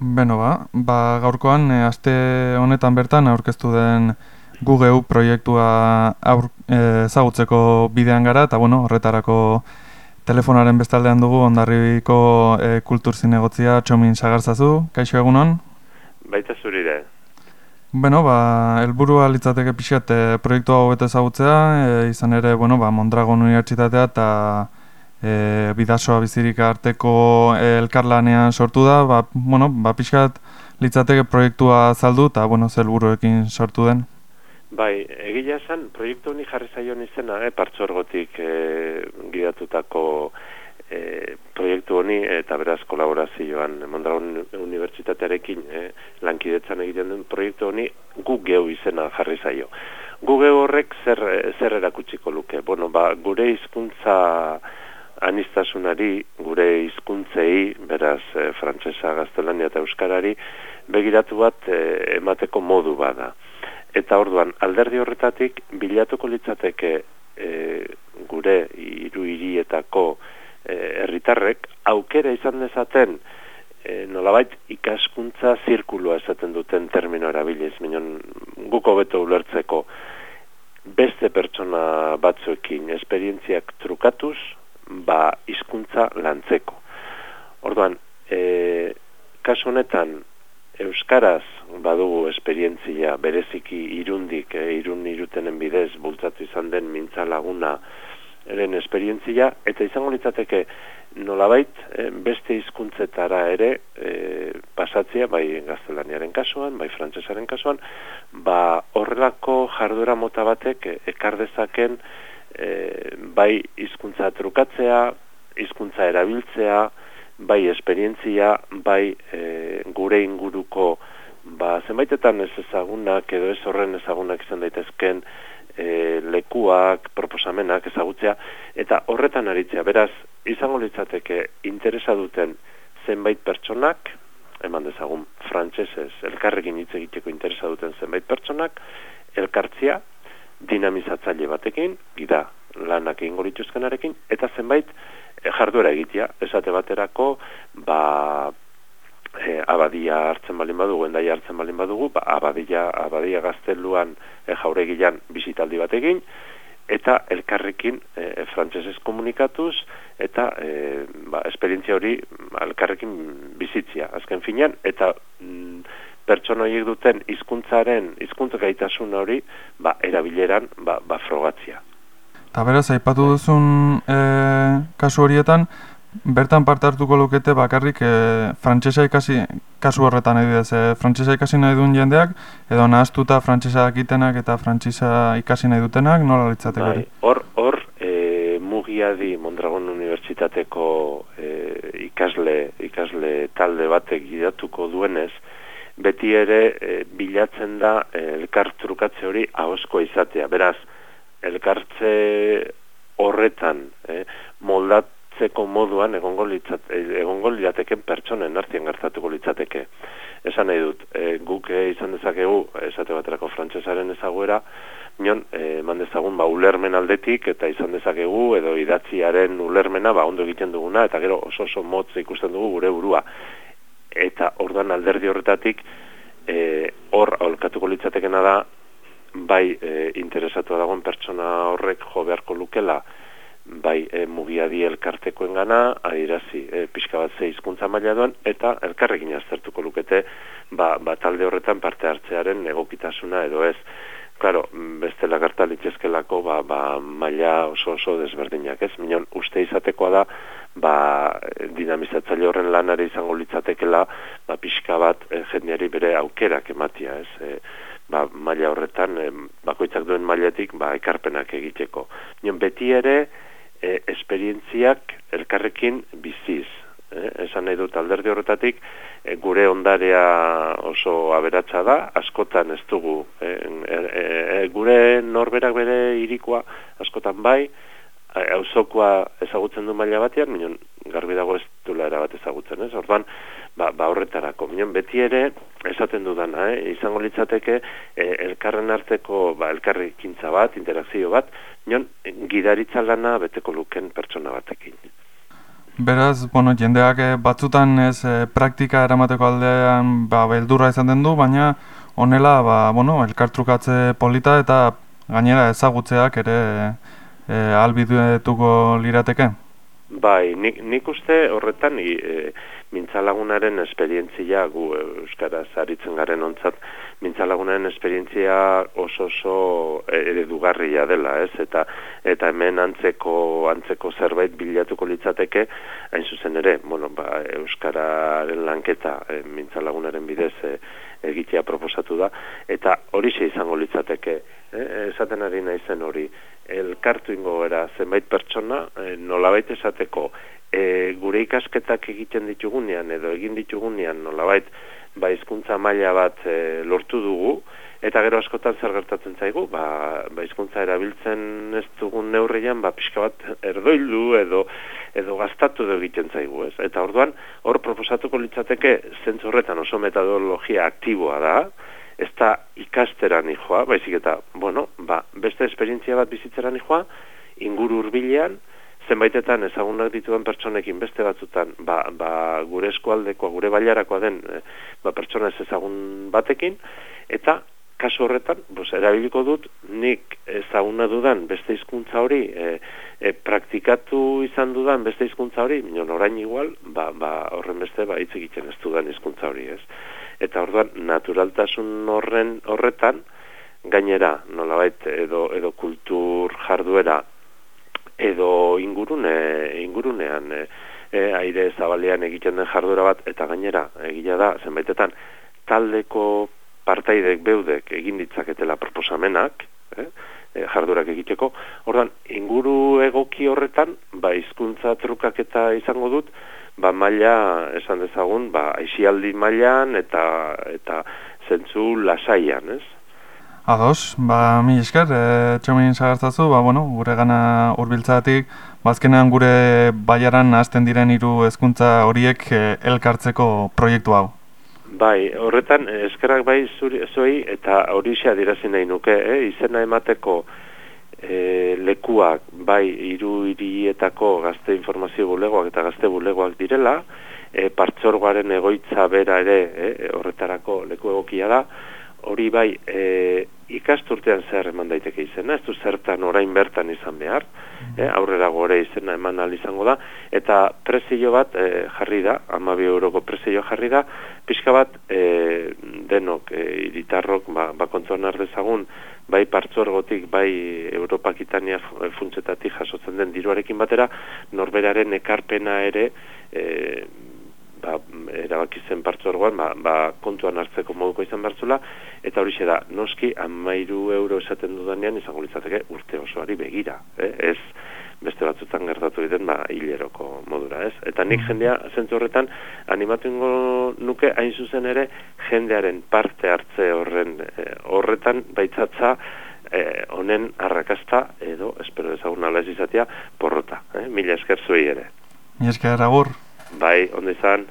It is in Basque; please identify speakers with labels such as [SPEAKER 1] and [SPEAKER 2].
[SPEAKER 1] Beno ba, ba gaurkoan e, aste honetan bertan aurkeztu den Google proiektua aur, e, ezagutzeko bidean gara eta bueno, horretarako telefonaren bestaldean dugu ondarribiko e, kultur zinegotzia txomin sagartzazu, kaixo egunon?
[SPEAKER 2] Baita zurire.
[SPEAKER 1] Beno, ba, elburua litzateke pixat e, proiektu hau eta ezagutzea, e, izan ere, bueno, ba, Mondragon Unibertsitatea eta e, bidasoa bizirik arteko elkarlanean sortu da, ba, bueno, ba, pixkat litzateke proiektua zaldu eta bueno, zelburuekin sortu den.
[SPEAKER 2] Bai, egila esan, proiektu honi jarri zaion izena, eh, partzorgotik eh, gidatutako eh, proiektu honi eta beraz kolaborazioan Mondragon Unibertsitatearekin eh, lankidetzan egiten den proiektu honi gu geu izena jarri zaio. Gu geu horrek zer, zer erakutsiko luke. Bueno, ba, gure hizkuntza anistasunari, gure hizkuntzei, beraz, e, frantsesa, gaztelania eta euskarari, begiratu bat e, emateko modu bada. Eta orduan, alderdi horretatik, bilatuko litzateke e, gure hiru hirietako herritarrek aukera izan dezaten e, nolabait ikaskuntza zirkulua esaten duten termino erabiliz, minon guko beto ulertzeko beste pertsona batzuekin esperientziak trukatuz, ba hizkuntza lantzeko. Orduan, e, kasu honetan euskaraz badugu esperientzia bereziki irundik, e, irun irutenen bidez bultzatu izan den mintza laguna eren esperientzia eta izango litzateke nolabait e, beste hizkuntzetara ere e, pasatzea bai gaztelaniaren kasuan, bai frantsesaren kasuan, ba horrelako jarduera mota batek ekar dezaken e, bai hizkuntza trukatzea, hizkuntza erabiltzea, bai esperientzia, bai e, gure inguruko ba zenbaitetan ez ezagunak edo ez horren ezagunak izan daitezken e, lekuak, proposamenak ezagutzea eta horretan aritzea. Beraz, izango litzateke interesa duten zenbait pertsonak, eman dezagun frantsesez elkarrekin hitz egiteko interesa duten zenbait pertsonak, elkartzia, dinamizatzaile batekin, gida lanak egingo lituzkenarekin, eta zenbait e, jarduera egitea, esate baterako, ba, e, abadia hartzen balin badugu, endai hartzen balin badugu, ba, abadia, abadia gazteluan e, jauregilan bizitaldi batekin, eta elkarrekin e, frantsesez komunikatuz, eta e, ba, esperientzia hori elkarrekin bizitzia, azken finean, eta mm, pertsona horiek duten hizkuntzaren hizkuntza gaitasun hori ba erabileran ba, ba frogatzia.
[SPEAKER 1] Ta beraz aipatu duzun e, kasu horietan bertan parte hartuko lukete bakarrik e, frantsesa ikasi kasu horretan adibidez e, frantsesa ikasi nahi duen jendeak edo nahaztuta frantsesa dakitenak eta frantsesa ikasi nahi dutenak nola litzateke
[SPEAKER 2] bai, hor hor e, mugiadi Mondragon Unibertsitateko e, ikasle ikasle talde batek gidatuko duenez beti ere e, bilatzen da e, elkar trukatze hori ahosko izatea. Beraz, elkartze horretan e, moldatzeko moduan egongo, litzat, egongo lirateken pertsonen artien gertatuko litzateke. Esan nahi dut, e, guk izan dezakegu, esate baterako frantsesaren ezaguera, nion, eman dezagun, ba, ulermen aldetik, eta izan dezakegu, edo idatziaren ulermena, ba, ondo egiten duguna, eta gero oso oso motz ikusten dugu gure burua eta orduan alderdi horretatik e, hor aholkatuko litzatekena da bai e, interesatu dagoen pertsona horrek jo beharko lukela bai e, mugiadi elkartekoen gana, adirazi e, pixka bat ze hizkuntza maila duen, eta elkarrekin aztertuko lukete ba, ba talde horretan parte hartzearen egokitasuna edo ez. Claro, beste lagarta litzezkelako ba, ba, maila oso oso desberdinak, ez? Minon, uste izatekoa da, ba, dinamizatzaile horren lanare izango litzatekela, ba, pixka bat e, jendeari bere aukerak ematia, ez? E, ba, maila horretan, e, bakoitzak duen mailetik, ba, ekarpenak egiteko. Minon, beti ere, e, esperientziak elkarrekin biziz, eh, esan nahi dut alderdi horretatik, eh, gure ondarea oso aberatsa da, askotan ez dugu, eh, gure norberak bere irikoa askotan bai, auzokoa ezagutzen du maila batean, minon garbi dago ez dula erabat ezagutzen, ez? Orduan, ba, ba horretarako, minon beti ere esaten dudana, eh? izango litzateke eh, elkarren arteko ba, elkarrikintza bat, interakzio bat, minon gidaritza lana beteko luken pertsona batekin.
[SPEAKER 1] Beraz, bueno, jendeak eh, batzutan ez e, praktika eramateko aldean ba, beldurra izan den du, baina honela, ba, bueno, elkartrukatze polita eta gainera ezagutzeak ere e, albiduetuko lirateke.
[SPEAKER 2] Bai, nik, nik uste horretan e, mintzalagunaren esperientzia gu Euskaraz aritzen garen ontzat, mintzalagunaren esperientzia oso oso eredugarria dela, ez? Eta, eta hemen antzeko, antzeko zerbait bilatuko litzateke, hain zuzen ere, bueno, ba, Euskararen lanketa e, mintzalagunaren bidez e, egitea proposatu da, eta hori izango litzateke, eh, esaten ari naizen hori, elkartu ingo gara zenbait pertsona, e, nolabait esateko, e, gure ikasketak egiten ditugunean, edo egin ditugunean, nolabait, ba, izkuntza maila bat e, lortu dugu, eta gero askotan zer gertatzen zaigu, ba, ba izkuntza erabiltzen ez dugun neurrian, ba, pixka bat erdoildu edo edo gastatu edo egiten zaigu, ez? Eta orduan, hor proposatuko litzateke zentzu horretan oso metodologia aktiboa da, ez da ikastera nijoa, baizik eta, bueno, ba, beste esperientzia bat bizitzera nijoa, inguru urbilean, zenbaitetan ezagunak dituen pertsonekin beste batzutan, ba, ba, gure eskualdekoa, gure bailarakoa den, e, ba, pertsona ez ezagun batekin, eta kasu horretan, bos, erabiliko dut, nik ezaguna dudan beste hizkuntza hori, e, e, praktikatu izan dudan beste hizkuntza hori, minon orain igual, ba, ba, horren beste, ba, hitz egiten ez dudan hizkuntza hori, ez? eta orduan naturaltasun horren horretan gainera nolabait edo edo kultur jarduera edo ingurune ingurunean e, aire zabalean egiten den jarduera bat eta gainera egila da zenbaitetan taldeko partaidek beudek egin ditzaketela proposamenak e, e, jardurak egiteko orduan inguru egoki horretan ba hizkuntza trukaketa izango dut ba maila esan dezagun ba aisialdi mailan eta eta zentzu lasaian, ez?
[SPEAKER 1] Ados, ba mi esker, eh txomin sagartzazu, ba bueno, gure gana hurbiltzatik, bazkenean ba, gure baiaran hasten diren hiru hezkuntza horiek e, elkartzeko proiektu hau.
[SPEAKER 2] Bai, horretan eskerak bai zuri, zoi eta hori xa nahi nuke, eh? izena emateko e, lekuak bai hiru hirietako gazte informazio bulegoak eta gazte bulegoak direla, e, partxorgoaren egoitza bera ere e, horretarako leku egokia da, hori bai e, ikasturtean zer eman daiteke izena, ez du zertan orain bertan izan behar, e, aurrera gore izena eman al izango da, eta prezio bat e, jarri da, amabi euroko prezio jarri da, pixka bat e, denok e, iritarrok ba, ba kontuan ardezagun bai partzuergotik, bai Europak Itania funtzetatik jasotzen den diruarekin batera, norberaren ekarpena ere, e, ba, erabaki zen partzuergoan, ba, ba, kontuan hartzeko moduko izan bertzula, eta hori da, noski, amairu euro esaten dudanean, izango litzateke urte osoari begira, eh? ez beste batzutan gertatu egiten ba hileroko modura, ez? Eta nik mm. jendea zentzu horretan animatu nuke hain zuzen ere jendearen parte hartze horren eh, horretan baitzatza eh, honen arrakasta edo espero ezagun ala izatea porrota, eh? Mila esker zuei ere.
[SPEAKER 1] Mila esker agur.
[SPEAKER 2] Bai, ondo izan.